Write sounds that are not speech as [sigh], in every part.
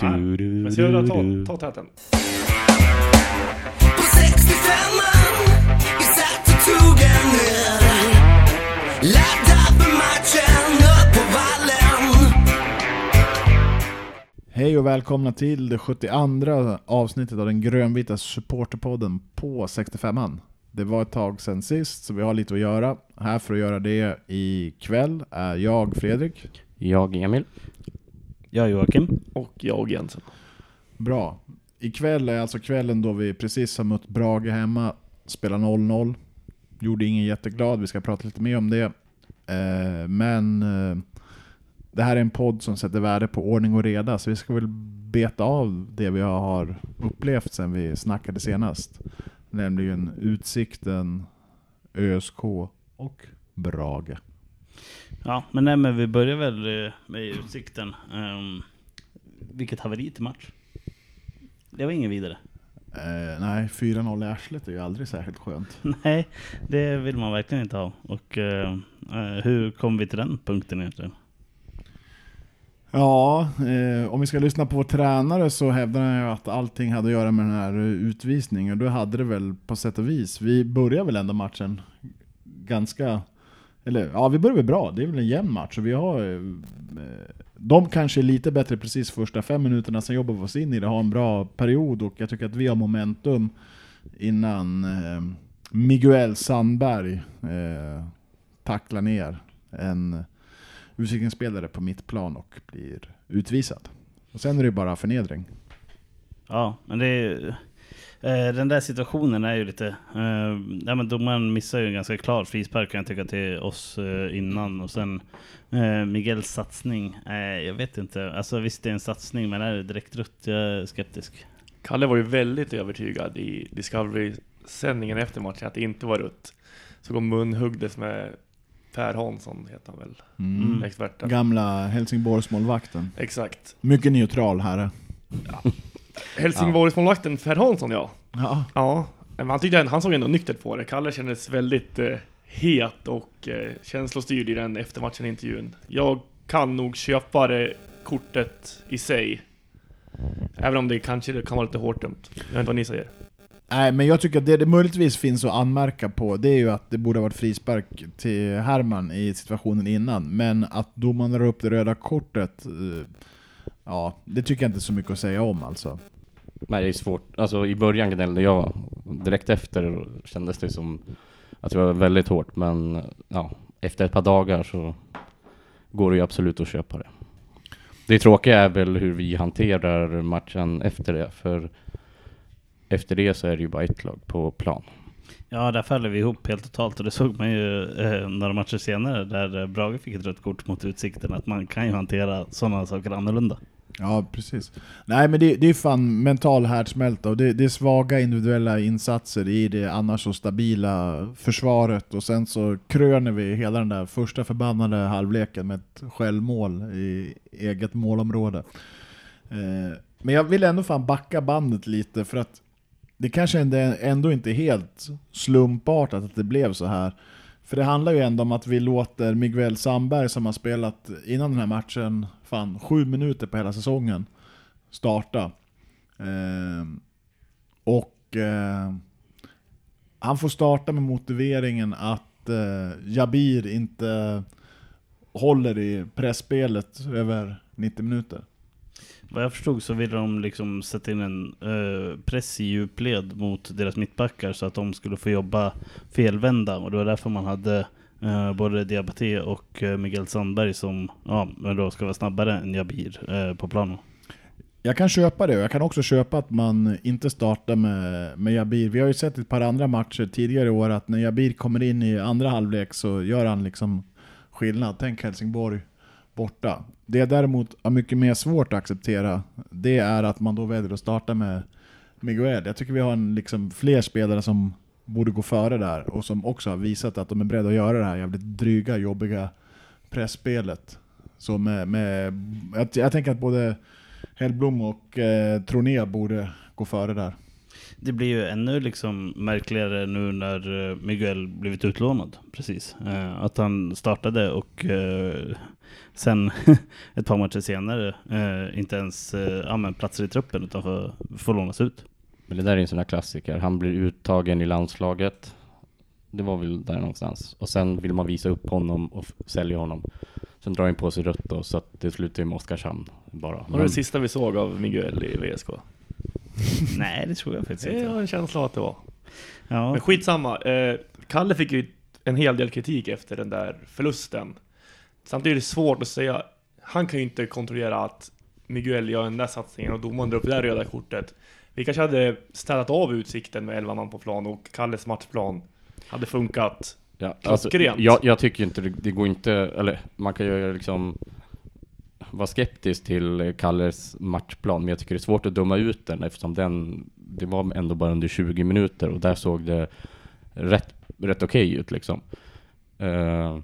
Du, du, Men Syrra, ta, du. ta täten. På 65an vi satt och tog en öl Laddad för matchen upp på vallen Hej och välkomna till det 72 avsnittet av den grönvita supporterpodden på 65an. Det var ett tag sedan sist, så vi har lite att göra. Här för att göra det ikväll är jag, Fredrik. Jag, Emil. Jag Joakim. Och jag Jensen. Bra. Ikväll är alltså kvällen då vi precis har mött Brage hemma, spelar 0-0. Gjorde ingen jätteglad, vi ska prata lite mer om det. Eh, men eh, det här är en podd som sätter värde på ordning och reda, så vi ska väl beta av det vi har upplevt sen vi snackade senast. Nämligen Utsikten, ÖSK och Brage. Ja, men, nej, men vi börjar väl eh, med Utsikten. Um, vilket haveri till match. Det var ingen vidare. Eh, nej, 4-0 i arslet är ju aldrig särskilt skönt. [laughs] Nej, det vill man verkligen inte ha. Och eh, eh, hur kom vi till den punkten egentligen? Ja, eh, om vi ska lyssna på vår tränare så hävdar han ju att allting hade att göra med den här utvisningen. Och då hade det väl på sätt och vis. Vi börjar väl ändå matchen ganska... Eller ja, vi börjar väl bra. Det är väl en jämn match. Och vi har... Eh, de kanske är lite bättre precis första fem minuterna, sen jobbar vi oss in i det, har en bra period och jag tycker att vi har momentum innan eh, Miguel Sandberg eh, tacklar ner en Utsiktsspelare på mittplan och blir utvisad. Och sen är det bara förnedring. Ja, men det är, den där situationen är ju lite... Eh, ja, men domaren missar ju en ganska klar frispark kan jag tycka till oss eh, innan. Och sen eh, Miguels satsning, eh, jag vet inte. Alltså visst det är en satsning, men är det direkt rött? Jag är skeptisk. Kalle var ju väldigt övertygad i Discovery-sändningen efter matchen att det inte var rött. Så de munhuggdes med Per Hansson, heter han väl, Mm. experten. Gamla Helsingborgsmålvakten. Exakt. Mycket neutral herre. Helsingborgsmålvakten Per Hansson ja. Ja. Ja, men han, tyckte, han såg ändå nyktert på det. Kalle kändes väldigt eh, het och eh, känslostyrd i den eftermatchen-intervjun. Jag kan nog köpa det kortet i sig. Även om det kanske kan vara lite hårt dömt. Jag vet inte vad ni säger. Nej, men jag tycker att det det möjligtvis finns att anmärka på, det är ju att det borde ha varit frispark till Herman i situationen innan. Men att domaren drar upp det röda kortet, eh, ja, det tycker jag inte så mycket att säga om alltså. Nej, det är svårt. Alltså i början gnällde jag. Direkt efter kändes det som att det var väldigt hårt. Men ja, efter ett par dagar så går det ju absolut att köpa det. Det tråkiga är väl hur vi hanterar matchen efter det. För efter det så är det ju bara ett lag på plan. Ja, där faller vi ihop helt totalt och det såg man ju eh, några matcher senare där eh, Brage fick ett rött kort mot Utsikten att man kan ju hantera sådana saker annorlunda. Ja, precis. Nej men det, det är fan mental härdsmälta och det, det är svaga individuella insatser i det annars så stabila försvaret och sen så kröner vi hela den där första förbannade halvleken med ett självmål i eget målområde. Eh, men jag vill ändå fan backa bandet lite för att det kanske ändå, inte är helt slumpartat att det blev så här. För det handlar ju ändå om att vi låter Miguel Sandberg som har spelat innan den här matchen, fan sju minuter på hela säsongen, starta. Eh, och eh, han får starta med motiveringen att eh, Jabir inte håller i pressspelet över 90 minuter. Vad jag förstod så ville de liksom sätta in en eh, press i djupled mot deras mittbackar så att de skulle få jobba felvända och det var därför man hade eh, både Diabaté och eh, Miguel Sandberg som ja, men då ska vara snabbare än Jabir eh, på planen. Jag kan köpa det, och jag kan också köpa att man inte startar med, med Jabir. Vi har ju sett ett par andra matcher tidigare i år att när Jabir kommer in i andra halvlek så gör han liksom skillnad. Tänk Helsingborg borta. Det jag däremot har mycket mer svårt att acceptera, det är att man då väljer att starta med Miguel. Jag tycker vi har en, liksom, fler spelare som borde gå före där och som också har visat att de är beredda att göra det här jävligt dryga, jobbiga pressspelet. Så med, med, jag, jag tänker att både Hellblom och eh, Troné borde gå före där. Det blir ju ännu liksom märkligare nu när eh, Miguel blivit utlånad. Precis. Eh, att han startade och eh, sen [laughs] ett par matcher senare eh, inte ens eh, men platser i truppen utan får, får lånas ut. Men det där är en sån här klassiker. Han blir uttagen i landslaget. Det var väl där någonstans. Och sen vill man visa upp honom och sälja honom. Sen drar han på sig rött då, så att det slutar ju med Oskarshamn bara. Var det det sista vi såg av Miguel i VSK? [laughs] Nej, det tror jag faktiskt Jag inte. har en känsla av att det var. Ja. Men skitsamma. Eh, Kalle fick ju en hel del kritik efter den där förlusten. Samtidigt är det svårt att säga. Han kan ju inte kontrollera att Miguel gör den där satsningen och domaren drar upp det där röda kortet. Vi kanske hade städat av utsikten med 11 man på plan och Kalles matchplan hade funkat. Ja, alltså, jag, jag tycker inte det, det går inte, eller man kan ju liksom vara skeptisk till Kalles matchplan, men jag tycker det är svårt att döma ut den eftersom den, det var ändå bara under 20 minuter och där såg det rätt, rätt okej ut liksom. Eh,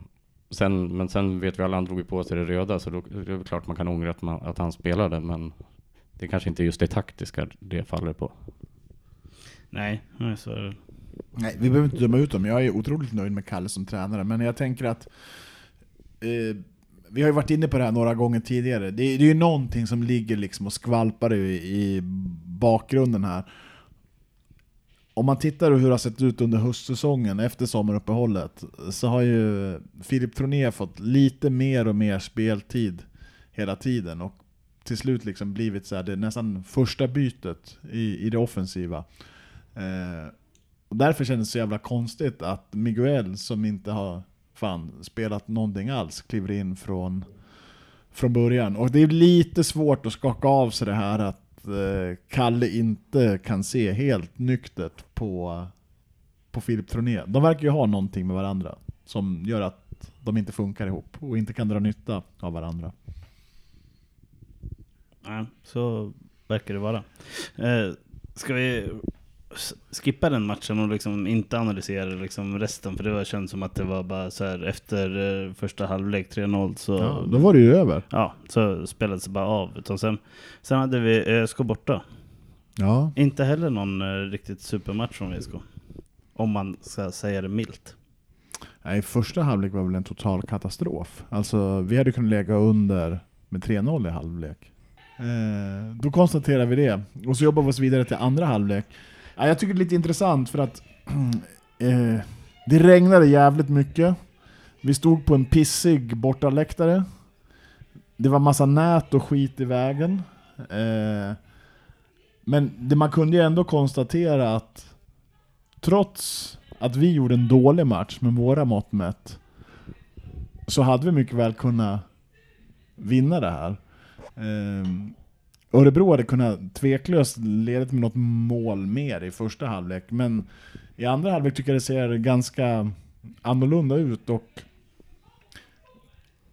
sen, men sen vet vi alla, han drog ju på sig det röda, så då det är det klart man kan ångra att, man, att han spelade, men det kanske inte är just det taktiska det faller på. Nej, nej, så är det. Nej, vi behöver inte döma ut dem. Jag är otroligt nöjd med Kalle som tränare, men jag tänker att eh, vi har ju varit inne på det här några gånger tidigare. Det, det är ju någonting som ligger liksom och skvalpar i, i bakgrunden här. Om man tittar hur det har sett ut under höstsäsongen efter sommaruppehållet så har ju Filip Troné fått lite mer och mer speltid hela tiden och till slut liksom blivit så här, det är nästan första bytet i, i det offensiva. Eh, och därför kändes det så jävla konstigt att Miguel, som inte har fan spelat någonting alls, kliver in från, från början. Och det är lite svårt att skaka av sig det här att Eh, Kalle inte kan se helt nyktert på, på Filip Troné. De verkar ju ha någonting med varandra som gör att de inte funkar ihop och inte kan dra nytta av varandra. Nej, så verkar det vara. Eh, ska vi skippa den matchen och liksom inte analysera liksom resten? För det var, känns som att det var bara så här efter eh, första halvlek 3-0 så, Ja, då var det ju över. ja, så spelades det bara av. Utan sen, sen hade vi ÖSK borta. Ja, Inte heller någon eh, riktigt supermatch från VSK. Om man ska säga det milt. Nej, första halvlek var väl en total katastrof. Alltså, vi hade kunnat lägga under med 3-0 i halvlek. Eh, då konstaterar vi det. Och så jobbar vi oss vidare till andra halvlek. Ja, jag tycker det är lite intressant för att [clears throat] eh, det regnade jävligt mycket. Vi stod på en pissig bortaläktare. Det var massa nät och skit i vägen. Eh, men det, man kunde ju ändå konstatera att trots att vi gjorde en dålig match med våra mått mätt, så hade vi mycket väl kunnat vinna det här. Eh, Örebro hade kunnat tveklöst leda med något mål mer i första halvlek, men i andra halvlek tycker jag det ser ganska annorlunda ut och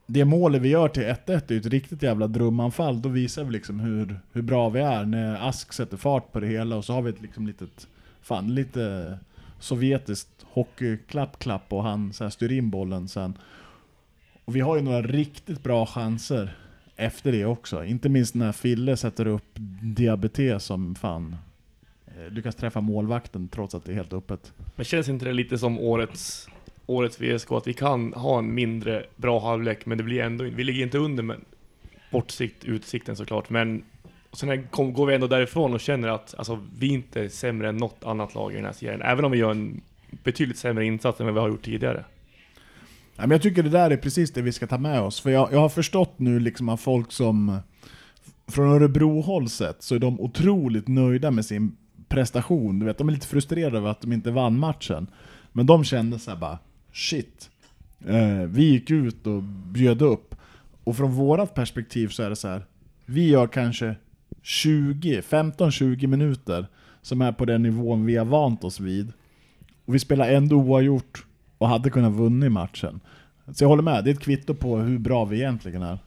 det målet vi gör till 1-1 är ju ett riktigt jävla drumanfall. Då visar vi liksom hur, hur bra vi är när Ask sätter fart på det hela och så har vi ett liksom litet, fan lite sovjetiskt hockeyklapp-klapp och han så här styr in bollen sen. Och vi har ju några riktigt bra chanser efter det också. Inte minst när Fille sätter upp diabetes som fan eh, lyckas träffa målvakten trots att det är helt öppet. Men känns inte det lite som årets, årets VSK, att vi kan ha en mindre bra halvlek, men det blir ändå Vi ligger inte under med bortsikt, utsikten såklart, men sen kom, går vi ändå därifrån och känner att alltså, vi inte är sämre än något annat lag i den här serien, även om vi gör en betydligt sämre insats än vad vi har gjort tidigare. Ja, men jag tycker det där är precis det vi ska ta med oss. För jag, jag har förstått nu liksom av folk som från Örebro-håll sett så är de otroligt nöjda med sin prestation. Du vet, de är lite frustrerade över att de inte vann matchen. Men de kände så här bara shit. Eh, vi gick ut och bjöd upp. Och från vårat perspektiv så är det så här. Vi gör kanske 20, 15-20 minuter som är på den nivån vi har vant oss vid. Och vi spelar ändå oavgjort och hade kunnat vunnit matchen. Så jag håller med, det är ett kvitto på hur bra vi egentligen är.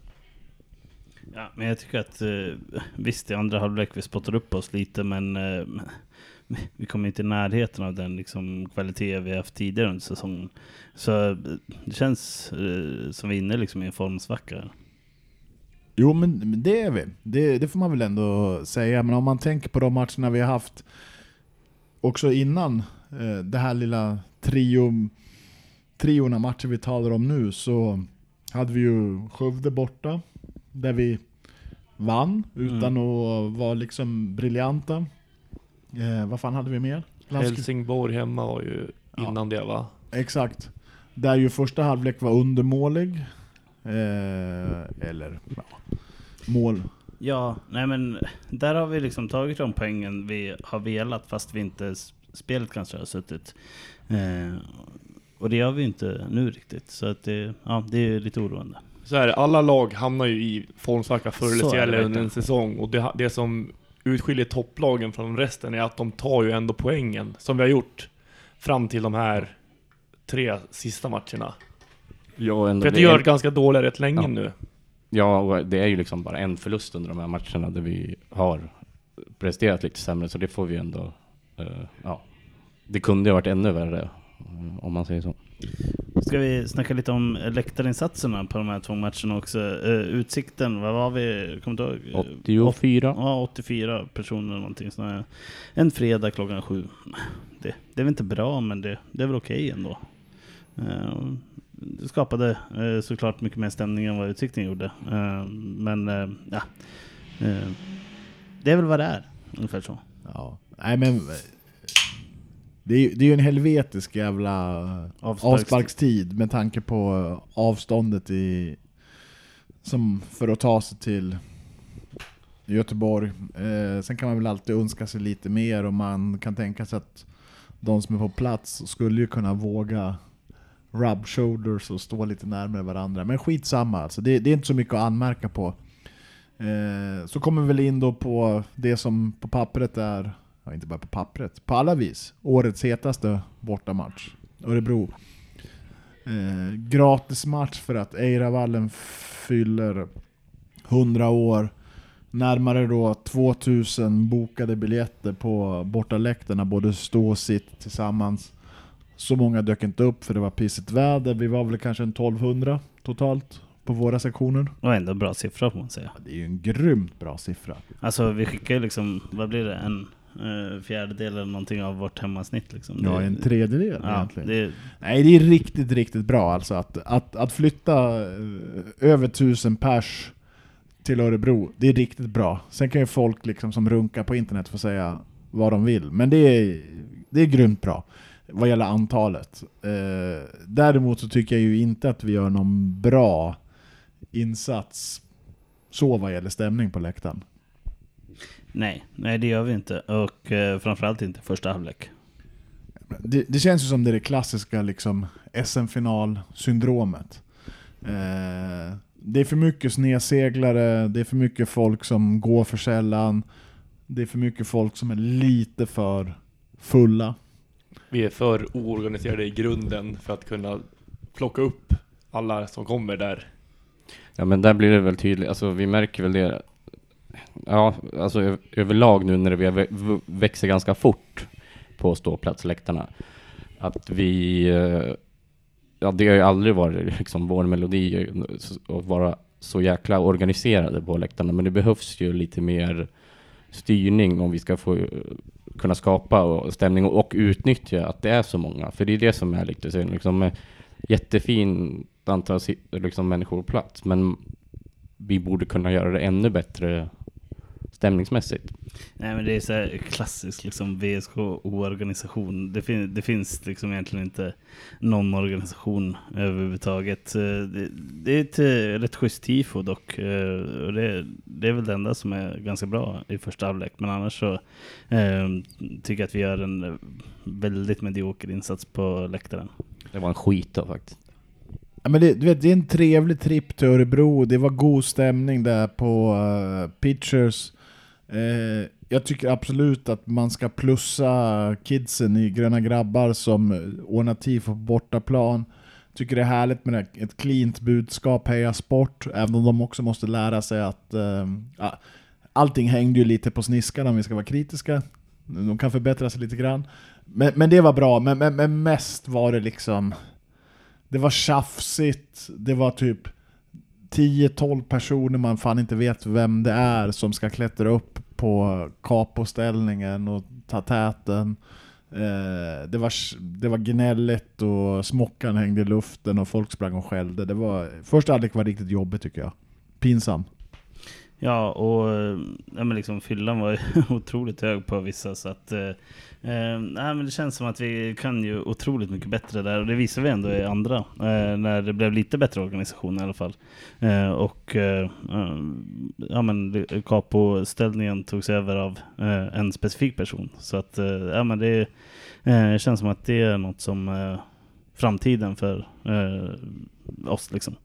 Ja, men jag tycker att eh, visst i andra halvlek vi spottar upp oss lite men eh, [laughs] vi kommer inte i närheten av den liksom, kvalitet vi haft tidigare under säsongen. Så eh, det känns som vi är inne liksom, i en formsvacka. Jo men det är vi, det, det får man väl ändå säga. Men om man tänker på de matcherna vi har haft också innan eh, det här lilla trio, triorna matcher vi talar om nu så hade vi ju Skövde borta, där vi vann utan att vara liksom briljanta. Eh, vad fan hade vi mer? Landskri- Helsingborg hemma var ju Ja. innan det va? Exakt. Där ju första halvlek var undermålig. Eh, eller ja, mål. Ja, nej men där har vi liksom tagit de poängen vi har velat fast vi inte spelet kanske har suttit. Eh, och det gör vi inte nu riktigt. Så att det, ja, det är lite oroande. Så är det, alla lag hamnar ju i formsvacka förr eller senare under en säsong. Och det, det som utskiljer topplagen från resten är att de tar ju ändå poängen, som vi har gjort, fram till de här tre sista matcherna. Ja, ändå För att det gör ganska dåliga rätt länge Ja. nu. Ja, och det är ju liksom bara en förlust under de här matcherna där vi har presterat lite sämre, så det får vi ändå... eh, ja, det kunde ha varit ännu värre, om man säger så. Ska vi snacka lite om läktarinsatserna på de här två matcherna också? Eh, utsikten, vad var vi? Kommer du ihåg? Eh, 84. Ja, 84 personer eller någonting sånt här. En fredag klockan sju. Det, det är väl inte bra, men det, det är väl okej ändå. Eh, Det skapade såklart mycket mer stämning än vad Utsikten gjorde. Men ja, det är väl vad det är. Ungefär så. Ja. Nej men... Det är, det är ju en helvetisk jävla Avsparkstid. avsparkstid med tanke på avståndet i... Som för att ta sig till Göteborg. Eh, sen kan man väl alltid önska sig lite mer och man kan tänka sig att de som är på plats skulle ju kunna våga rub shoulders och stå lite närmare varandra. Men skitsamma alltså, det, det är inte så mycket att anmärka på. Eh, så kommer vi väl in då på det som på pappret är, ja inte bara på pappret, på alla vis, årets hetaste bortamatch. Örebro. Eh, gratis match för att Eiravallen fyller 100 år. Närmare då 2000 bokade biljetter på bortaläktarna, både stå och sitt tillsammans. Så många dök inte upp för det var pissigt väder. Vi var väl kanske en 1200 totalt på våra sektioner. Och ändå bra siffra får man säga. Ja, Det är ju en grymt bra siffra. Alltså vi skickar ju liksom, vad blir det? En eh, fjärdedel eller någonting av vårt hemmasnitt liksom. Ja, en tredjedel Ja, egentligen. det, Nej, det är riktigt, riktigt bra alltså att, att, att flytta eh, över tusen pers till Örebro, det är riktigt bra. Sen kan ju folk liksom som runkar på internet få säga vad de vill, men det är, det är grymt bra vad gäller antalet. Eh, däremot så tycker jag ju inte att vi gör någon bra insats så vad gäller stämning på läktaren. Nej, nej, det gör vi inte. Och eh, framförallt inte första halvlek. Det, det känns ju som det, är det klassiska liksom, SM-final-syndromet. Eh, det är för mycket snedseglare, det är för mycket folk som går för sällan, det är för mycket folk som är lite för fulla. Vi är för oorganiserade i grunden för att kunna plocka upp alla som kommer där. Ja men där blir det väl tydligt, alltså vi märker väl det Ja, alltså överlag nu när vi växer ganska fort på ståplatsläktarna Att vi Ja det har ju aldrig varit liksom vår melodi att vara så jäkla organiserade på läktarna men det behövs ju lite mer styrning om vi ska få kunna skapa och- stämning och, och utnyttja att det är så många. För det är det som är lite synd. Liksom, jättefint antal liksom, människor på plats, men vi borde kunna göra det ännu bättre stämningsmässigt. Nej men det är så här klassisk liksom VSK-organisation. Det, fin det finns liksom egentligen inte någon organisation överhuvudtaget. Eh, Det, det är ett eh, rätt schysst tifo dock. eh, Och det, det är väl det enda som är ganska bra i första halvlek. Men annars så eh, tycker jag att vi gör en väldigt medioker insats på läktaren. Det var en skit då faktiskt. Ja, men det, du vet, det är en trevlig tripp till Örebro, det var god stämning där på uh, Pitchers. Eh, jag tycker absolut att man ska plussa kidsen i Gröna Grabbar som ordnar tifo på bortaplan. Tycker det är härligt med det- ett cleant budskap, heja sport, även om de också måste lära sig att eh, allting hängde ju lite på sniskan om vi ska vara kritiska. De kan förbättra sig lite grann. Men, men det var bra, men, men, men mest var det liksom det var tjafsigt, det var typ 10-12 personer man fan inte vet vem det är som ska klättra upp på kapoställningen och ta täten. Eh, det, var, det var gnälligt och smockan hängde i luften och folk sprang och skällde. Det var, första halvlek var riktigt jobbigt tycker jag. Pinsam. Ja, och eh, ja, men liksom, fyllan var ju [laughs] otroligt hög på vissa. Så att, eh, eh, nej, men det känns som att vi kan ju otroligt mycket bättre där. Och det visar vi ändå i andra. Eh, när det blev lite bättre organisation i alla fall. Eh, och eh, eh ja, men Capo-ställningen togs över av eh, en specifik person. Så att eh, ja, men det eh, känns som att det är något som eh, framtiden för eh, oss liksom.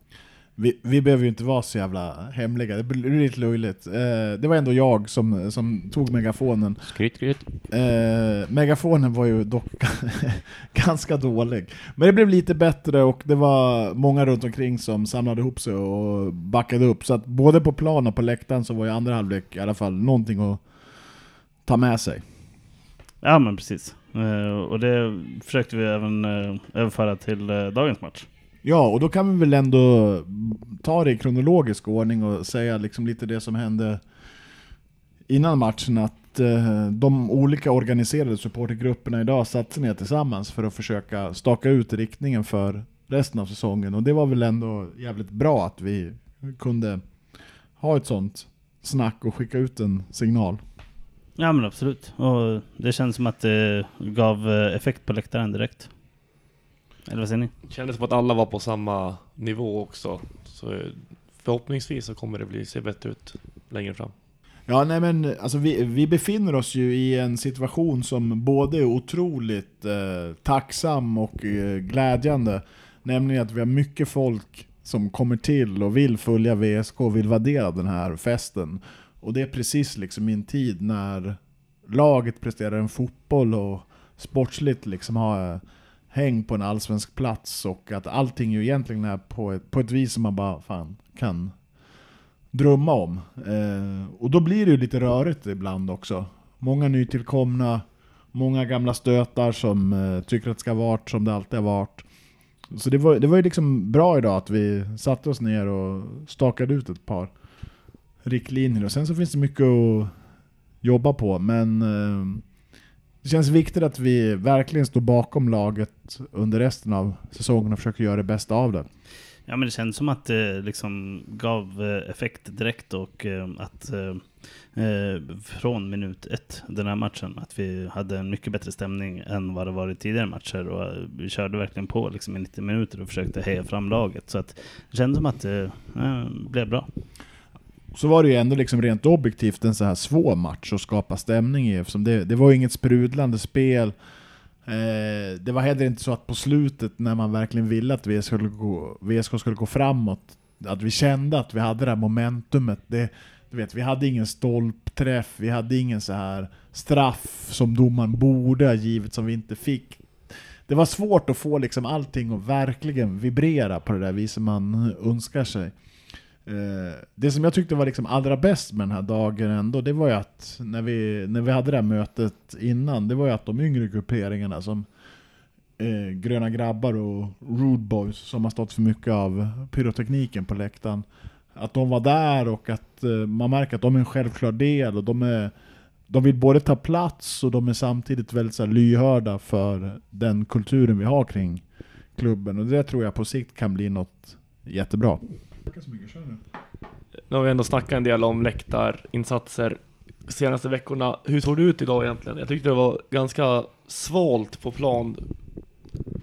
Vi, vi behöver ju inte vara så jävla hemliga, det blir lite löjligt. Eh, det var ändå jag som, som tog megafonen. Skryt, skryt. Eh, megafonen var ju dock [laughs] ganska dålig. Men det blev lite bättre och det var många runt omkring som samlade ihop sig och backade upp. Så att både på plan och på läktaren så var ju andra halvlek i alla fall någonting att ta med sig. Ja men precis. Eh, och det försökte vi även eh, överföra till eh, dagens match. Ja, och då kan vi väl ändå ta det i kronologisk ordning och säga liksom lite det som hände innan matchen. Att eh, de olika organiserade supportergrupperna idag satte sig ner tillsammans för att försöka staka ut riktningen för resten av säsongen. Och det var väl ändå jävligt bra att vi kunde ha ett sånt snack och skicka ut en signal. Ja men absolut. Och det känns som att det gav eh, effekt på läktaren direkt. Eller vad säger ni? Kändes som att alla var på samma nivå också. Så eh, förhoppningsvis så kommer det bli, se bättre ut längre fram. Ja, nej men alltså vi, vi befinner oss ju i en situation som både är otroligt eh, tacksam och eh, glädjande. Nämligen att vi har mycket folk som kommer till och vill följa VSK och vill av den här festen. Och det är precis liksom i en tid när laget presterar en fotboll och sportsligt liksom har häng på en allsvensk plats och att allting ju egentligen är på ett, på ett vis som man bara fan kan drömma om. Eh, och då blir det ju lite rörigt ibland också. Många nytillkomna, många gamla stötar som eh, tycker att det ska vara som det alltid har varit. Så det var, det var ju liksom bra idag att vi satte oss ner och stakade ut ett par riktlinjer. Och sen så finns det mycket att jobba på, men eh, det känns viktigt att vi verkligen står bakom laget under resten av säsongen och försöker göra det bästa av det. Ja men det känns som att det liksom gav eh, effekt direkt och eh, att från minut ett den här matchen att vi hade en mycket bättre stämning än vad det varit tidigare matcher och vi körde verkligen på liksom i 90 minuter och försökte heja fram laget så att det kändes som att det blev bra. Så var det ju ändå liksom rent objektivt en så här svår match att skapa stämning i eftersom det, det var ju inget sprudlande spel. Eh, det var heller inte så att på slutet när man verkligen ville att VSK skulle gå, VSK skulle gå framåt, att vi kände att vi hade det här momentumet. Det, du vet, vi hade ingen stolpträff, vi hade ingen så här straff som domaren borde ha givit som vi inte fick. Det var svårt att få liksom allting att verkligen vibrera på det där viset man önskar sig. Eh, det som jag tyckte var liksom allra bäst med den här dagen ändå, det var ju att när vi, när vi hade det här mötet innan, det var ju att de yngre grupperingarna som eh, Gröna Grabbar och Rude Boys, som har stått för mycket av pyrotekniken på läktaren, att de var där och att eh, man märker att de är en självklar del och de är de vill både ta plats och de är samtidigt väldigt så här, lyhörda för den kulturen vi har kring klubben. Och det tror jag på sikt kan bli något jättebra. Nu har vi ändå snackat en del om läktarinsatser senaste veckorna. Hur såg det ut idag egentligen? Jag tyckte det var ganska svalt på plan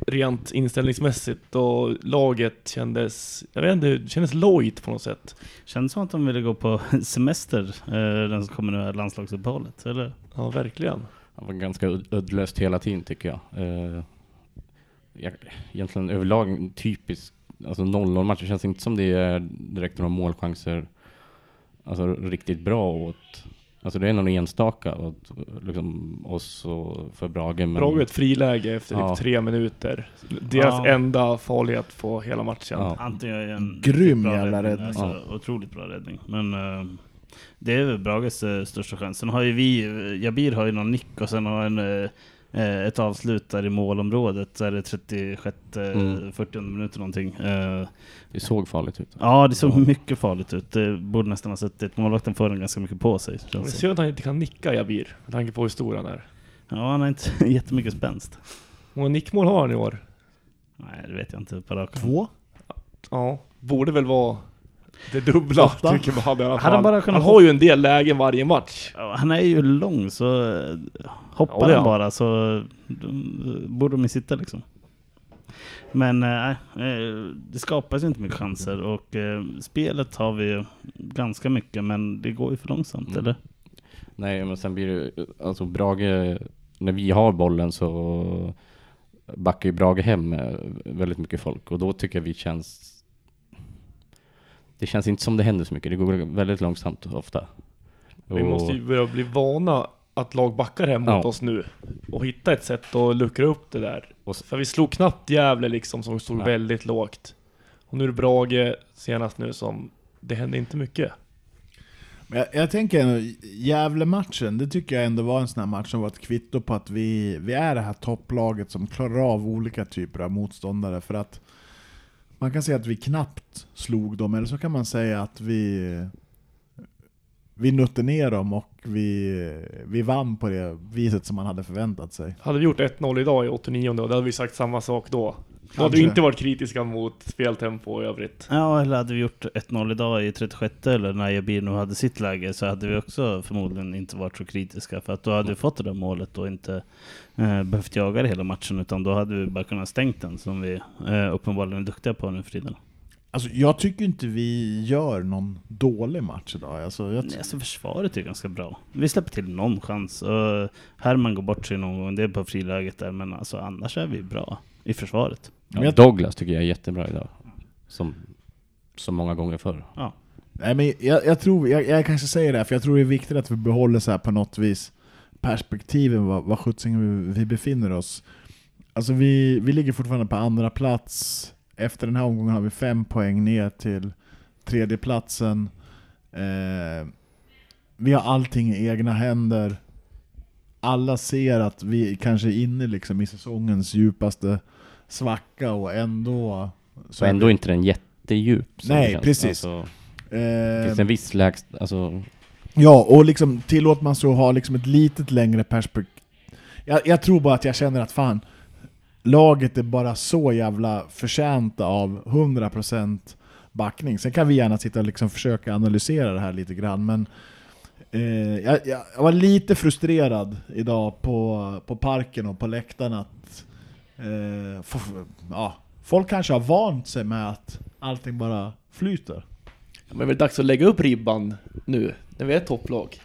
rent inställningsmässigt och laget kändes, jag vet inte, det kändes lojt på något sätt. Kändes som att de ville gå på [laughs] semester eh, den som kommer nu här landslagsuppehållet, eller? Ja, verkligen. Det var ganska udd- uddlöst hela tiden tycker jag. Eh, egentligen överlag en typisk alltså 0-0 match. Det känns inte som det är direkt några målchanser alltså riktigt bra åt Alltså det är någon enstaka åt liksom oss och för Brage. Men Brage ett friläge efter Ja. typ tre minuter. Deras Ja. enda farlighet på hela matchen. Ja. Ju en Grym jävla räddning. räddning. Alltså, Otroligt bra räddning. Men eh, det är väl Brages eh, största chans. Sen har ju vi, eh, Jabir har ju någon nick och sen har en, ett avslut där i målområdet. Så är det 36, Mm. 40 minuter någonting. Eh, det såg farligt ut. ja, det såg mycket farligt ut. Det borde nästan ha suttit. Målvakten får den ganska mycket på sig. Det synd att han inte kan nicka Jabir, med tanke på hur stor han är. Ja, han har inte [laughs] jättemycket spänst. Hur många nickmål har han i år? Nej, det vet jag inte på rak. Två? Ja, borde väl vara det dubbla Åtta. tycker man. Han, i alla Hade han fall. bara han har ju en del lägen varje match. Ja, Han är ju lång så eh, hoppar Ja, är han bara så då borde de ju sitta liksom. Men nej, eh, det skapas ju inte mycket chanser och eh, spelet har vi ju ganska mycket men det går ju för långsamt Mm. eller? Nej, men sen blir det, alltså Brage, när vi har bollen så backar ju Brage hem väldigt mycket folk och då tycker jag vi känns det känns inte som det händer så mycket, det går väldigt långsamt ofta. Vi Och- måste ju börja bli vana att lag backar hem mot Ja. oss nu. Och hitta ett sätt att luckra upp det där. För vi slog knappt Gävle liksom, som stod Nej. väldigt lågt. Och nu är det Brage senast nu som, det händer inte mycket. Men jag, jag tänker Gävle-matchen, det tycker jag ändå var en sån här match som var ett kvitto på att vi, vi är det här topplaget som klarar av olika typer av motståndare. För att man kan säga att vi knappt slog dem, eller så kan man säga att vi, vi nötte ner dem och vi, vi vann på det viset som man hade förväntat sig. Hade vi gjort 1-0 idag i 89 då hade vi sagt samma sak då. Då hade vi inte varit kritiska mot speltempo och övrigt. Ja, eller hade vi gjort 1-0 idag i 36 eller när Jabir hade sitt läge så hade vi också förmodligen inte varit så kritiska för att då hade vi fått det där målet och inte eh, behövt jaga det hela matchen utan då hade vi bara kunnat stängt den som vi eh, uppenbarligen är duktiga på nu för tiden. Alltså, jag tycker inte vi gör någon dålig match idag. Alltså, jag, Nej, alltså försvaret är ganska bra. Vi släpper till någon chans. Och Herman går bort sig någon gång, det är på friläget där, men alltså annars är vi bra i försvaret. ja, Douglas tycker jag är jättebra idag. Som, som många gånger förr. Ja. Nej, men jag, jag tror, jag, jag kanske säger det, här, för jag tror det är viktigt att vi behåller så här på något vis perspektiven vad, vad sjuttsingen vi, vi befinner oss. Alltså vi, vi ligger fortfarande på andra plats. Efter den här omgången har vi fem poäng ner till tredjeplatsen. Eh, vi har allting i egna händer. Alla ser att vi kanske är inne liksom i säsongens djupaste svacka och ändå... Så ändå inte den jättedjup. Nej, det precis. Alltså, Eh, finns det en viss lägst, alltså, Ja, och liksom tillåt man sig att ha liksom ett litet längre perspektiv. Jag, jag tror bara att jag känner att fan, laget är bara så jävla förtjänta av 100% backning. Sen kan vi gärna sitta och liksom försöka analysera det här lite grann, men eh, jag, jag, jag var lite frustrerad idag på, på parken och på läktaren att eh, f- ja, folk kanske har vant sig med att allting bara flyter. Men det är väl dags att lägga upp ribban nu, när vi är ett topplag.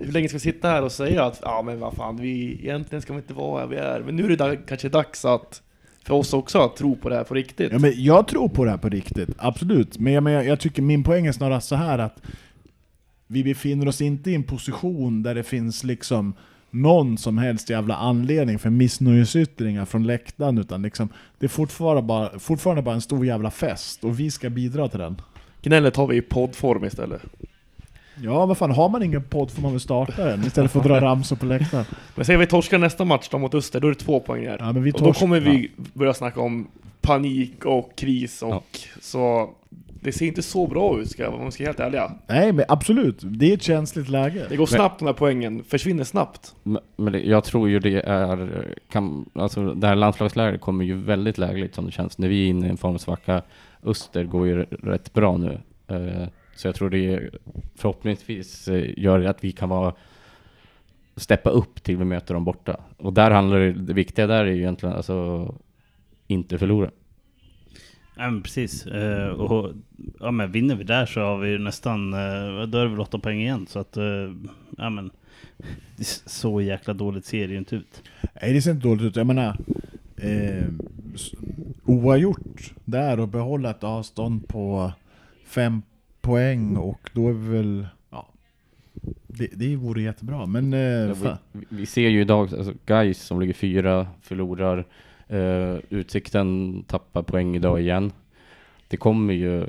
Hur länge ska vi sitta här och säga att ja men vad fan, vi, egentligen ska vi inte vara här vi är. Men nu är det dag, kanske dags att, för oss också, att tro på det här på riktigt. Ja, men jag tror på det här på riktigt, absolut. Men jag, men jag, jag tycker min poäng är snarare så här att vi befinner oss inte i en position där det finns liksom någon som helst jävla anledning för missnöjesyttringar från läktaren, utan liksom, det är fortfarande bara, fortfarande bara en stor jävla fest, och vi ska bidra till den. Gnället har vi i poddform istället. Ja, vad fan, har man ingen podd får man väl starta den, istället för att dra ramsor på läktaren. Men säger vi torskar nästa match då mot Öster, då är det två poäng här. Ja, men vi och då kommer vi börja snacka om panik och kris och Ja. så... Det ser inte så bra ut ska, om vi ska vara helt ärliga. Nej, men absolut, det är ett känsligt läge. Det går snabbt de här poängen, försvinner snabbt. Men men det, jag tror ju det är, kan, alltså det här landslagsläget kommer ju väldigt lägligt som det känns. När vi är inne i en formsvacka, Öster går ju rätt bra nu. Eh, så jag tror det förhoppningsvis eh, gör det att vi kan vara steppa upp till vi möter dem borta. Och där handlar det, det viktiga där är ju egentligen alltså inte förlora. Ja men precis. Eh, och, ja, men vinner vi där så har vi ju nästan, eh, då är det väl åtta poäng igen. Så att, eh, ja men, det är så jäkla dåligt ser det ju inte ut. Nej det ser inte dåligt ut. Jag menar, eh, oavgjort där och behålla ett avstånd på fem poäng och då är vi väl... Ja, det, det vore jättebra, men eh, Ja, vi, vi ser ju idag, alltså guys som ligger fyra, förlorar. Uh, utsikten tappar poäng idag igen. Det kommer ju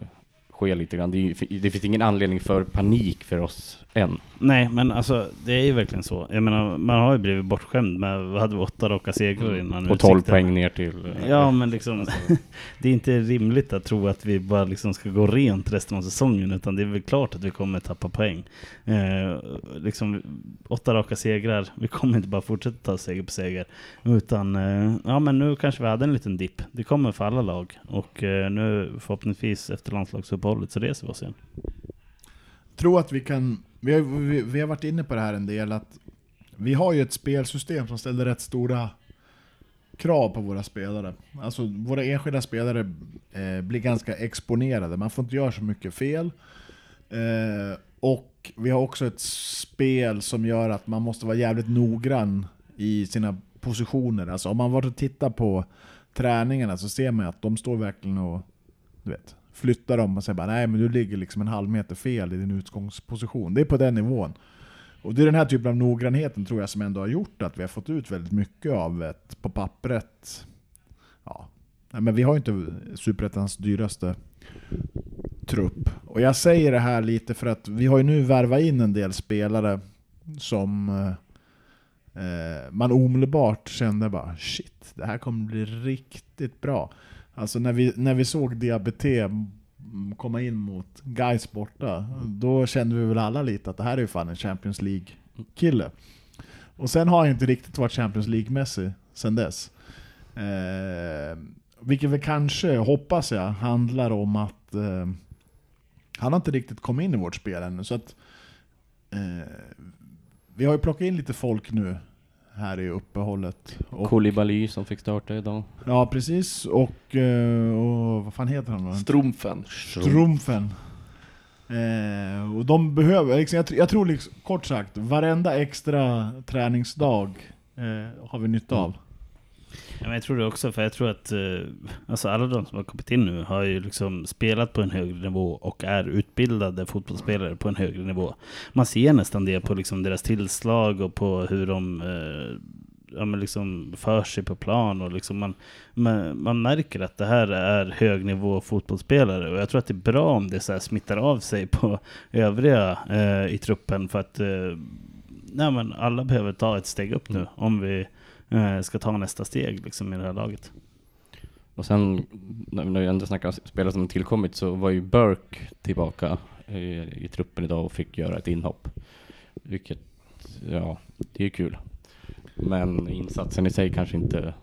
ske lite grann. Det, är det finns ingen anledning för panik för oss än. Nej, men alltså det är ju verkligen så. Jag menar, man har ju blivit bortskämd med, vad hade vi, åtta raka segrar innan Och 12 Utsikten. poäng ner till... eh, Ja, men liksom [laughs] det är inte rimligt att tro att vi bara liksom ska gå rent resten av säsongen, utan det är väl klart att vi kommer tappa poäng. Eh, liksom åtta raka segrar, vi kommer inte bara fortsätta ta seger på seger, utan eh, ja, men nu kanske vi hade en liten dipp. Det kommer för alla lag och eh, nu förhoppningsvis efter landslagsuppehållet så reser vi oss igen. tror att vi kan, vi har, vi, vi har varit inne på det här en del, att vi har ju ett spelsystem som ställer rätt stora krav på våra spelare. Alltså våra enskilda spelare eh, blir ganska exponerade, man får inte göra så mycket fel. Eh, och vi har också ett spel som gör att man måste vara jävligt noggrann i sina positioner. Alltså om man varit och tittar på träningarna så ser man att de står verkligen och du vet, flyttar dem och säger bara nej men du ligger liksom en halv meter fel i din utgångsposition. Det är på den nivån. Och det är den här typen av noggrannheten tror jag som ändå har gjort att vi har fått ut väldigt mycket av ett, på pappret, ja, nej, men vi har ju inte Superettans dyraste trupp. Och jag säger det här lite för att vi har ju nu värvat in en del spelare som eh, eh man omedelbart kände bara shit, det här kommer bli riktigt bra. Alltså när vi, när vi såg Diabetes komma in mot Gais borta, då kände vi väl alla lite att det här är ju fan en Champions League-kille. Och sen har han inte riktigt varit Champions League-mässig sen dess. Eh, vilket väl kanske, hoppas jag, handlar om att eh, han har inte riktigt kommit in i vårt spel ännu. Så att, eh, vi har ju plockat in lite folk nu här i uppehållet. Och, Koulibaly som fick starta idag. ja, precis. Och, eh, och vad fan heter han då? Strumfen. Strumfen. Eh, och de behöver, liksom, jag, jag tror liksom, kort sagt, varenda extra träningsdag eh, har vi nytta av. Ja, men jag tror det också, för jag tror att eh, alltså alla de som har kommit in nu har ju liksom spelat på en högre nivå och är utbildade fotbollsspelare på en högre nivå. Man ser nästan det på liksom deras tillslag och på hur de eh, ja, men liksom för sig på plan. Och liksom man, man, man märker att det här är högnivå fotbollsspelare och jag tror att det är bra om det så smittar av sig på [laughs] övriga eh, i truppen för att eh, nej, men alla behöver ta ett steg upp nu om vi Eh, ska ta nästa steg liksom, i det här laget. Och sen, när vi ändå snackar spelare som tillkommit, så var ju Burke tillbaka i, i truppen idag och fick göra ett inhopp. Vilket, ja, det är ju kul. Men insatsen i sig kanske inte...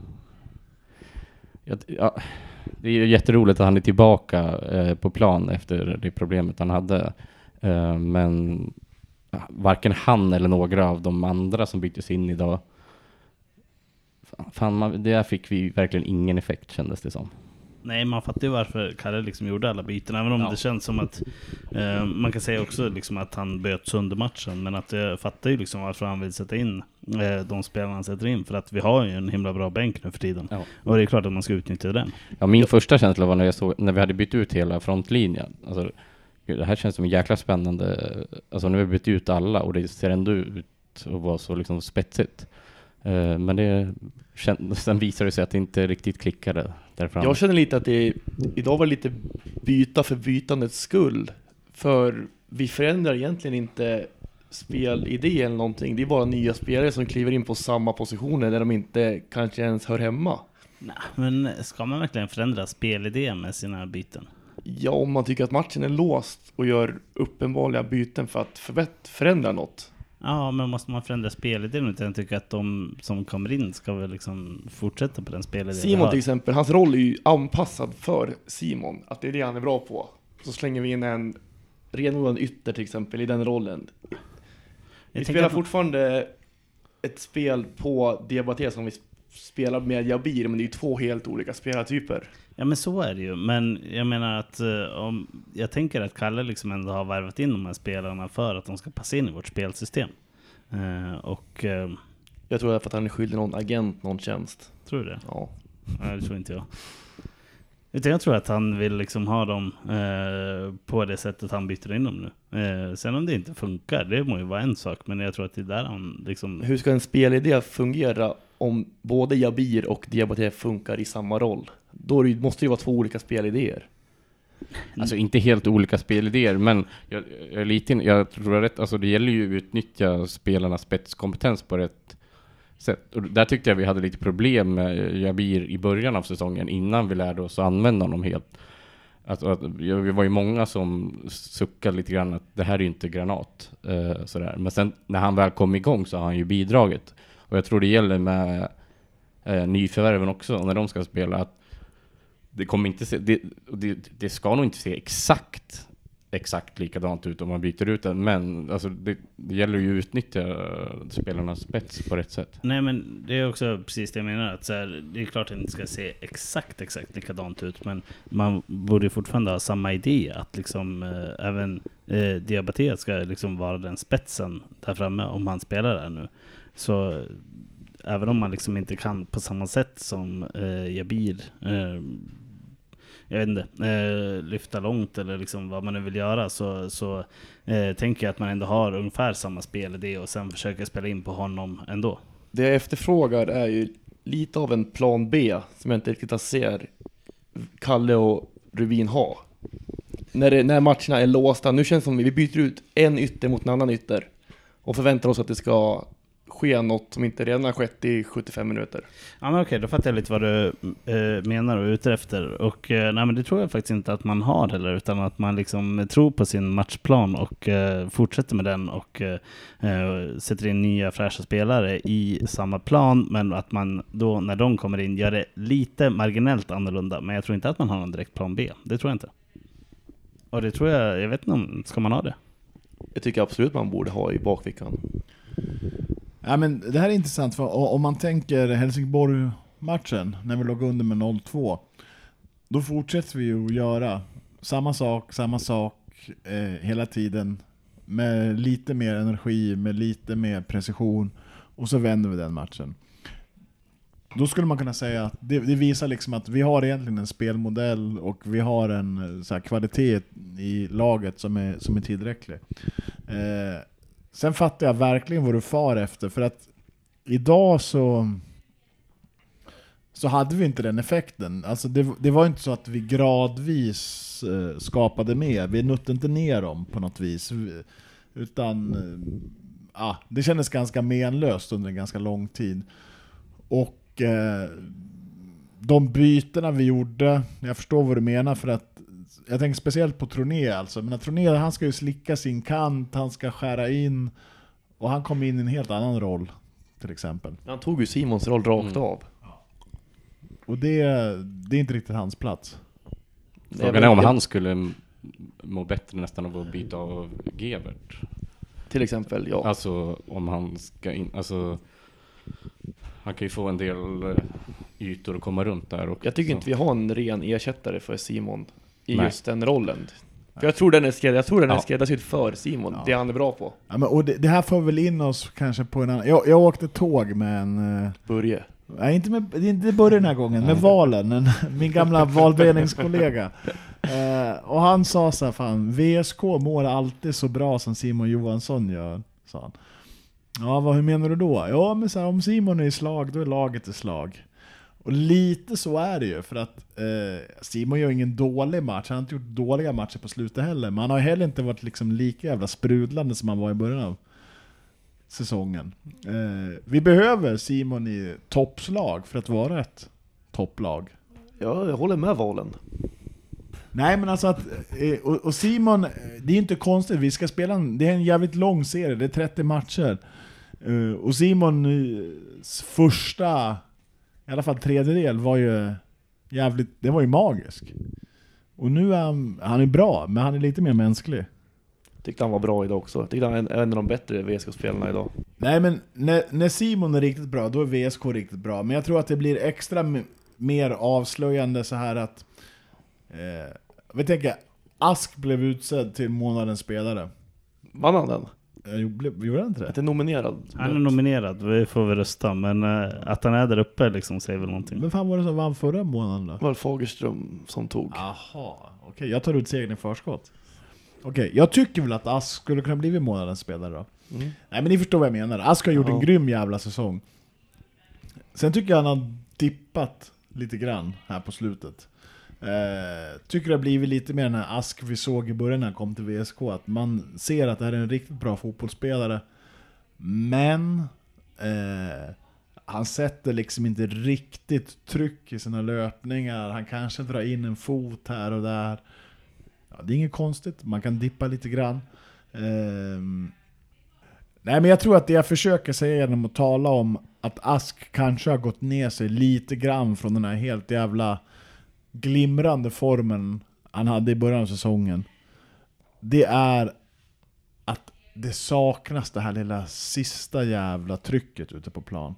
Ja, ja, det är ju jätteroligt att han är tillbaka eh, på plan efter det problemet han hade. Eh, men varken han eller några av de andra som byttes in idag Fan, man, där fick vi verkligen ingen effekt kändes det som. Nej, man fattar ju varför Kalle liksom gjorde alla byten, även om Ja. det känns som att eh, man kan säga också liksom att han böt sönder matchen, men att jag fattar ju liksom varför han vill sätta in eh, de spelarna han sätter in, för att vi har ju en himla bra bänk nu för tiden. Ja. Och det är klart att man ska utnyttja den. Ja, min första känsla var när, jag såg, när vi hade bytt ut hela frontlinjen. Alltså, gud, det här känns som en jäkla spännande... Alltså nu har vi bytt ut alla och det ser ändå ut att vara så liksom spetsigt. Eh, men det, [laughs] sen visade det sig att det inte riktigt klickade där framme. Jag känner lite att det idag var lite byta för bytandets skull. För vi förändrar egentligen inte spelidé eller någonting. Det är bara nya spelare som kliver in på samma positioner där de inte kanske ens hör hemma. Nej, men ska man verkligen förändra spelidé med sina byten? Ja, om man tycker att matchen är låst och gör uppenbarliga byten för att förändra något. Ja, men måste man förändra spelidén? Utan jag tycker att de som kommer in ska väl liksom fortsätta på den spelidén Simon till exempel, hans roll är ju anpassad för Simon. Att det är det han är bra på. Så slänger vi in en renodlad ytter till exempel i den rollen. Vi Jag spelar att fortfarande ett spel på Diabaté som vi spelar med Jabir, men det är ju två helt olika spelartyper. Ja men så är det ju, men jag menar att eh, om, jag tänker att Kalle liksom ändå har värvat in de här spelarna för att de ska passa in i vårt spelsystem. Eh, och eh, Jag tror att han är skyldig någon agent någon tjänst. tror du det? Ja. Nej, det tror inte jag. Utan jag tror att han vill liksom ha dem eh, på det sättet han byter in dem nu. Eh, sen om det inte funkar, det må ju vara en sak, men jag tror att det är där han liksom... Hur ska en spelidé fungera om både Jabir och Diabaté funkar i samma roll? Då det, måste det ju vara två olika spelidéer. Alltså inte helt olika spelidéer, men jag, jag är lite in, jag tror jag rätt, alltså det gäller ju att utnyttja spelarnas spetskompetens på rätt sätt. Och där tyckte jag vi hade lite problem med Jabir i början av säsongen, innan vi lärde oss att använda honom helt. Alltså, att, att, ja, vi var ju många som suckade lite grann att det här är ju inte granat. Eh, sådär. Men sen när han väl kom igång så har han ju bidragit. Och jag tror det gäller med eh, nyförvärven också, när de ska spela. Att det kommer inte se, det, det, det ska nog inte se exakt exakt likadant ut om man byter ut den, men alltså det, det gäller ju att utnyttja spelarnas spets på rätt sätt. Nej men det är också precis det jag menar. Att så här, det är klart att det inte ska se exakt exakt likadant ut. Men man borde fortfarande ha samma idé. Att liksom eh, även eh, Diabaté ska liksom vara den spetsen där framme om han spelar där nu. Så eh, även om man liksom inte kan på samma sätt som eh, Jabir eh, jag vet inte, eh, lyfta långt eller liksom vad man nu vill göra så, så eh, tänker jag att man ändå har ungefär samma spelidé och sen försöker spela in på honom ändå. Det jag efterfrågar är ju lite av en plan B som jag inte riktigt ser Kalle och Rubin ha. När, det, när matcherna är låsta, nu känns det som att vi byter ut en ytter mot en annan ytter och förväntar oss att det ska ske något som inte redan har skett i 75 minuter. Ja men okej, då fattar jag lite vad du eh, menar och är ute efter. Och eh, nej men det tror jag faktiskt inte att man har heller, utan att man liksom tror på sin matchplan och eh, fortsätter med den och eh, eh, sätter in nya fräscha spelare i samma plan, men att man då när de kommer in gör det lite marginellt annorlunda. Men jag tror inte att man har någon direkt plan B. Det tror jag inte. Och det tror jag, jag vet inte om, ska man ha det? Jag tycker absolut man borde ha i bakfickan. Ja, men det här är intressant, för om man tänker Helsingborg-matchen, när vi låg under med 0-2, då fortsätter vi ju att göra samma sak, samma sak eh, hela tiden, med lite mer energi, med lite mer precision, och så vänder vi den matchen. Då skulle man kunna säga att det, det visar liksom att vi har egentligen en spelmodell och vi har en eh, så här, kvalitet i laget som är, som är tillräcklig. Eh, Sen fattar jag verkligen vad du far efter, för att idag så så hade vi inte den effekten. Alltså det, det var inte så att vi gradvis eh, skapade mer, vi nötte inte ner dem på något vis. Utan eh, ja, det kändes ganska menlöst under en ganska lång tid. Och eh, de bytena vi gjorde, jag förstår vad du menar för att jag tänker speciellt på Troné alltså, men Troné han ska ju slicka sin kant, han ska skära in och han kom in i en helt annan roll till exempel. Han tog ju Simons roll rakt Mm. av. Och det, det är inte riktigt hans plats. Frågan är om han skulle må bättre nästan av att byta av Gevert. Till exempel, ja. Alltså om han ska in, alltså han kan ju få en del eh, ytor att komma runt där och Jag tycker inte vi har en ren ersättare för Simon i Nej. just den rollen. För jag tror den är, skrädd, jag tror den är Ja. skräddarsydd för Simon, Ja. det han är bra på. Ja, men, och det, det här får väl in oss kanske på en annan... Jag, jag åkte tåg med en... eh, Börje. Nej, inte med, inte Börje den här gången, med Valen, en, min gamla [laughs] valberedningskollega. Eh, och han sa så här, fan, VSK mår alltid så bra som Simon Johansson gör, sa han. Ja, vad, hur menar du då? Ja, men så här, om Simon är i slag, då är laget i slag. Och lite så är det ju, för att eh, Simon gör ingen dålig match, han har inte gjort dåliga matcher på slutet heller, men han har heller inte varit liksom lika jävla sprudlande som han var i början av säsongen. Eh, vi behöver Simon i toppslag för att vara ett topplag. Ja, jag håller med Valen. Nej men alltså att, eh, och, och Simon, eh, det är inte konstigt, vi ska spela en, det är en jävligt lång serie, det är 30 matcher. Eh, Och Simons första, i alla fall tredjedel, var ju jävligt, det var ju magisk. Och nu är han, han är bra, men han är lite mer mänsklig. Tyckte han var bra idag också. Tyckte han är en av de bättre VSK-spelarna idag. Nej men när, när Simon är riktigt bra, då är VSK riktigt bra. Men jag tror att det blir extra mer avslöjande så här att... Eh, vi tänker, Ask blev utsedd till månadens spelare. Vann han den? Blev- Gjorde han inte Att det? är nominerad? Han är nominerad, vi får väl rösta. Men eh, att han är där uppe liksom säger väl någonting. Vem fan var det som vann förra månaden då? Det var Fagerström som tog. Aha, okej jag tar ut segern i förskott. Okej, jag tycker väl att Ask skulle kunna bli månadens spelare då. Mm. Nej men ni förstår vad jag menar. Ask har gjort Ja. en grym jävla säsong. Sen tycker jag han har dippat lite grann här på slutet. Eh, tycker det har blivit lite mer den här ask vi såg i början när han kom till VSK, att man ser att det här är en riktigt bra fotbollsspelare. Men eh, han sätter liksom inte riktigt tryck i sina löpningar, han kanske drar in en fot här och där. Ja, det är inget konstigt, man kan dippa lite grann. Eh, nej men jag tror att det jag försöker säga genom att tala om att Ask kanske har gått ner sig lite grann från den här helt jävla glimrande formen han hade i början av säsongen. Det är att det saknas det här lilla sista jävla trycket ute på plan.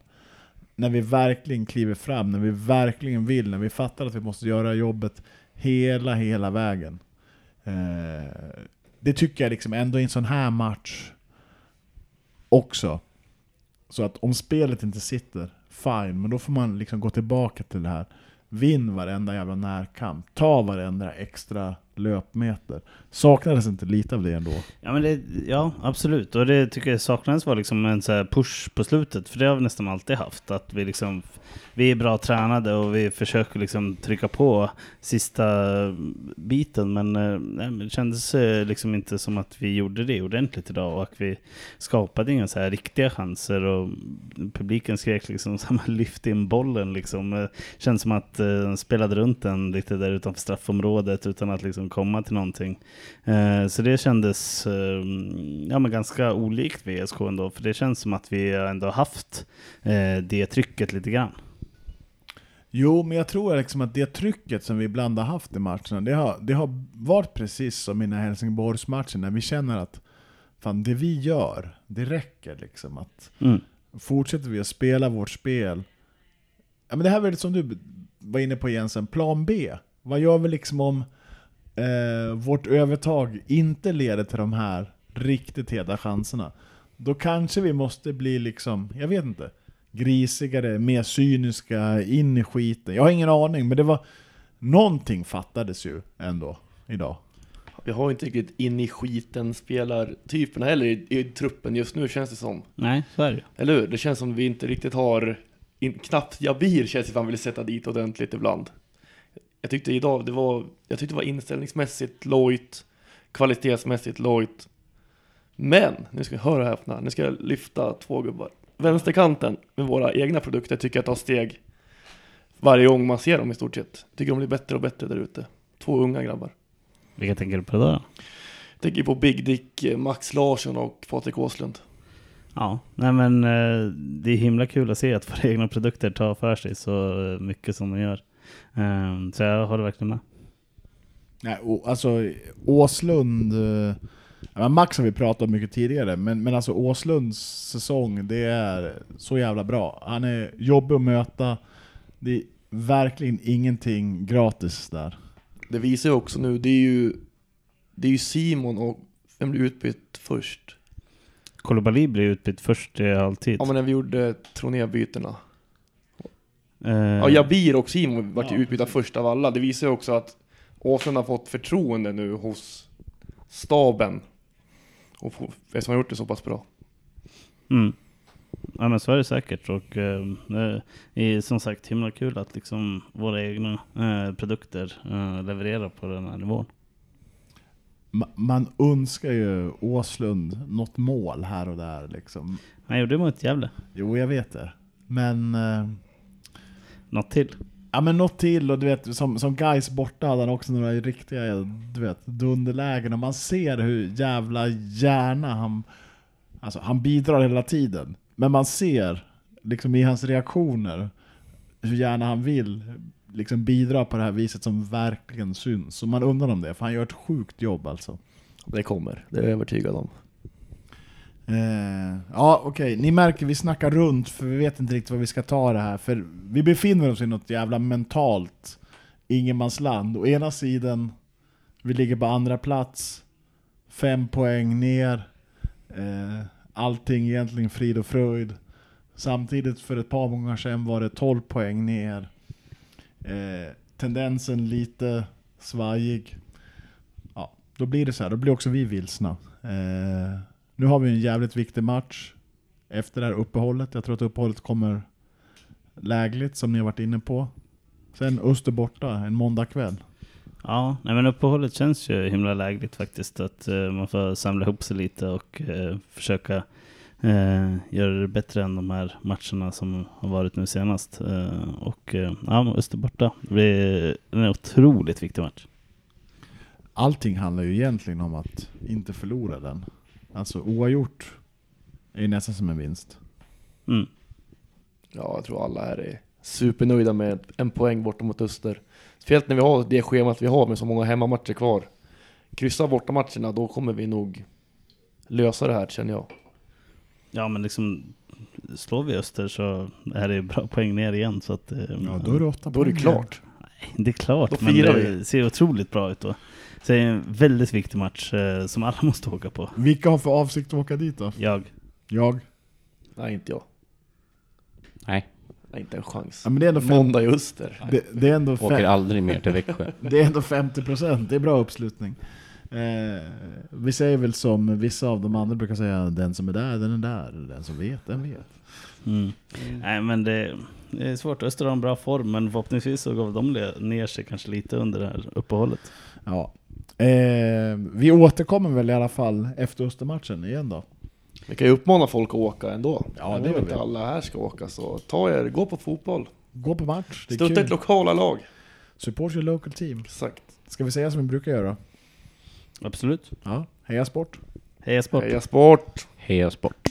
När vi verkligen kliver fram, när vi verkligen vill, när vi fattar att vi måste göra jobbet hela, hela vägen. Eh, det tycker jag liksom ändå i en sån här match också. Så att om spelet inte sitter, fine, men då får man liksom gå tillbaka till det här. Vinn varenda jävla närkamp, ta varenda extra löpmeter. Saknades inte lite av det ändå? Ja, men det, ja, absolut. Och det tycker jag saknades var liksom en så här push på slutet. För det har vi nästan alltid haft. Att vi, liksom, vi är bra tränade och vi försöker liksom trycka på sista biten. Men, eh, nej, det kändes eh, liksom inte som att vi gjorde det ordentligt idag. Och att vi skapade inga så här riktiga chanser. Och publiken skrek liksom [laughs] så lyft in bollen. Liksom. Eh, känns som att de spelade runt den lite där utanför straffområdet utan att liksom komma till någonting. Så det kändes ehm, ja, men ganska olikt VSK ändå, för det känns som att vi ändå haft det trycket lite grann. Jo, men jag tror liksom att det trycket som vi ibland har haft i matcherna, det har, det har varit precis som i Helsingborgsmatchen, när vi känner att fan, det vi gör, det räcker liksom. Att Mm. fortsätter vi att spela vårt spel, ja, men det här är väl som du var inne på Jensen, plan B. Vad gör vi liksom om eh, vårt övertag inte leder till de här riktigt heta chanserna? Då kanske vi måste bli liksom, jag vet inte, grisigare, mer cyniska, in i skiten. Jag har ingen aning, men det var någonting fattades ju ändå idag. Vi har inte riktigt in i skiten spelartyperna heller i, i truppen just nu känns det som. Nej, så är det. Eller hur? Det känns som vi inte riktigt har, in, knappt Jabir känns det som han vill sätta dit ordentligt ibland. Jag tyckte idag, det var, jag tyckte det var inställningsmässigt lojt, kvalitetsmässigt lojt. Men, nu ska vi höra här nu ska jag lyfta två gubbar. Vänsterkanten med våra egna produkter tycker jag tar steg varje gång man ser dem i stort sett. Tycker de blir bättre och bättre där ute. Två unga grabbar. Vilka tänker du på då? Jag tänker på Big Dick, eh, Max Larsson och Patrik Åslund. Ja, nej men eh, det är himla kul att se att våra egna produkter tar för sig så eh, mycket som de gör. Eh, så jag håller verkligen med. Nej, alltså Åslund... men Max har vi pratat om mycket tidigare, men, men alltså Åslunds säsong, det är så jävla bra. Han är jobbig att möta, det är verkligen ingenting gratis där. Det visar ju också nu, det är ju, det är ju Simon och vem blev utbytt först? Kolobali blev utbytt först i halvtid. Ja men när vi gjorde Troné-bytena. Eh, Ja, Jabir och Simon vart ju Ja, utbytta först av alla. Det visar ju också att Åslund har fått förtroende nu hos staben. Och få- eftersom han har gjort det så pass bra. Mm. Ja men så är det säkert och eh, det är som sagt himla kul att liksom våra egna eh, produkter eh, levererar på den här nivån. Ma- Man önskar ju Åslund något mål här och där liksom. Han gjorde mot Gävle. Jo, jag vet det. Men... eh, Något till. Ja men något till och du vet, som, som guys borta hade han också några riktiga du vet, dunderlägen och man ser hur jävla gärna han... Alltså han bidrar hela tiden. Men man ser liksom i hans reaktioner hur gärna han vill liksom bidra på det här viset som verkligen syns. Så man undrar om det, för han gör ett sjukt jobb alltså. Det kommer, det är jag övertygad om. Eh, ja okej, ni märker vi snackar runt för vi vet inte riktigt vad vi ska ta det här. För vi befinner oss i något jävla mentalt ingenmansland. Å ena sidan, vi ligger på andra plats, fem poäng ner, eh, allting egentligen frid och fröjd. Samtidigt för ett par månader sedan var det 12 poäng ner. Eh, tendensen lite svajig. Ja, då blir det så här, då blir också vi vilsna. Eh, nu har vi en jävligt viktig match efter det här uppehållet. Jag tror att uppehållet kommer lägligt som ni har varit inne på. Sen Öster borta en måndagkväll. Ja, nej men uppehållet känns ju himla lägligt faktiskt. Att eh, man får samla ihop sig lite och eh, försöka eh, göra det bättre än de här matcherna som har varit nu senast. Och eh, ja, Öster borta. Det blir en otroligt viktig match. Allting handlar ju egentligen om att inte förlora den. Alltså oavgjort är ju nästan som en vinst. Mm. Ja, jag tror alla här är supernöjda med en poäng borta mot Öster. Speciellt när vi har det schemat vi har med så många hemmamatcher kvar. Kryssa bortamatcherna, då kommer vi nog lösa det här känner jag. Ja men liksom slår vi Öster så är det bra poäng ner igen. Så att, eh, Ja, då är det åtta Då är det klart. Det är klart, Då men det vi. ser otroligt bra ut då. Så det är en väldigt viktig match eh, som alla [laughs] måste åka på. Vilka har för avsikt att åka dit då? Jag. Jag? Nej, inte jag. Nej, Nej, inte en chans. Ja, men det är ändå, fem, Måndag i Öster. det, det är ändå, åker fem, aldrig mer till Växjö. [laughs] det är ändå 50%, det är bra uppslutning. Eh, vi säger väl som vissa av de andra brukar säga, den som är där, den är där. Den som vet, den vet. Mm. Nej men det, det är svårt. Öster har en bra form men förhoppningsvis så gav de ner sig kanske lite under det här uppehållet. Ja. Eh, vi återkommer väl i alla fall efter Östermatchen igen då. Vi kan ju uppmana folk att åka ändå. Ja, det vi. inte alla här ska åka så ta er, gå på fotboll. Gå på match, det är Stötta ett lokala lag. Support your local team. Exakt. Ska vi säga som vi brukar göra? Absolut. Ja. Heja sport! Heja sport! Heja sport! Heja sport.